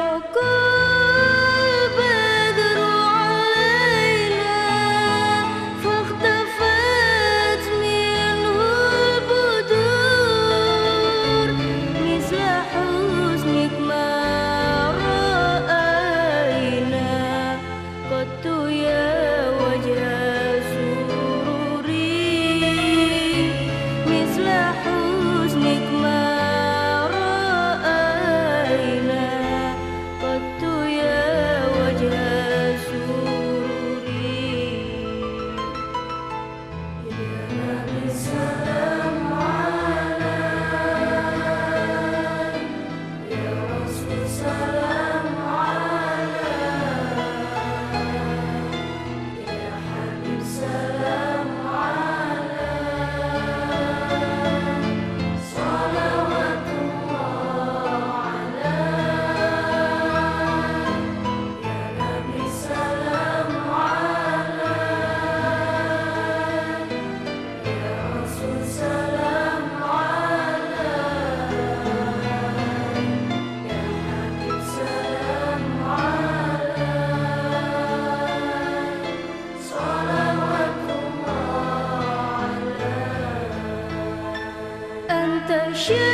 I'll go. 雪